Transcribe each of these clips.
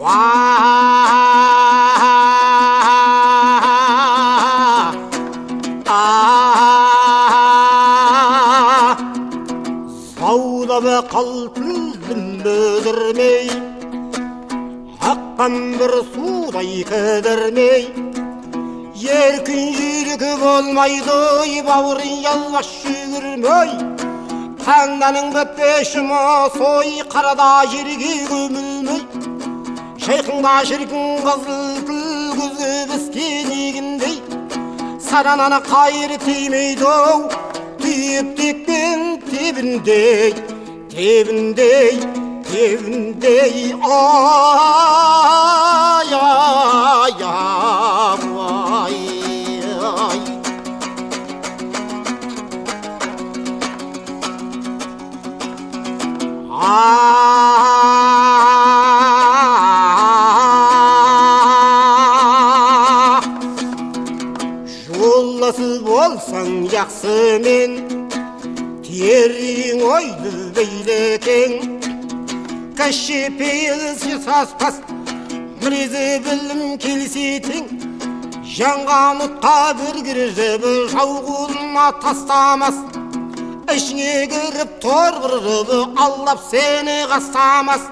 саудабы қалпүлдің бөдірмей аққан бір судай кідірмей еркін жүрегі болмайды ой бауырын жалғаш жүгірмей таңданың бітпешім осы ой қарада жерге көмілмей шайқыңда шіркін қызыл тіл көзі піскен егіндей сарананы қайыр тимейді ау түйіп текпен тебіндей тебіндей тебіндей ай ай ай ай жолдасы болсаң жақсымен терең ойды бейлетең кішіпейілсі саспас мінезі білім келсетең жанға мұтқа бір кіріп жау қолына тастамас ішіңе кіріп торғырып алдап сені қастамас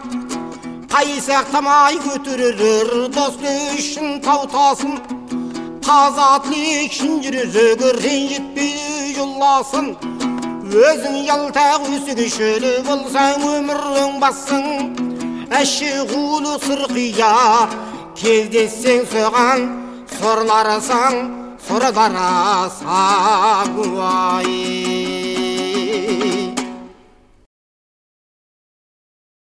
қайсақтамай көтерер досты үшін таутасын таза тілек үшін жүрегі ренжітпей жолласын өзің ялтақ өсігішілі болсаң өмірің бассың әші қулы сұрқия кездессең соған сорларсаң сұрдарасаң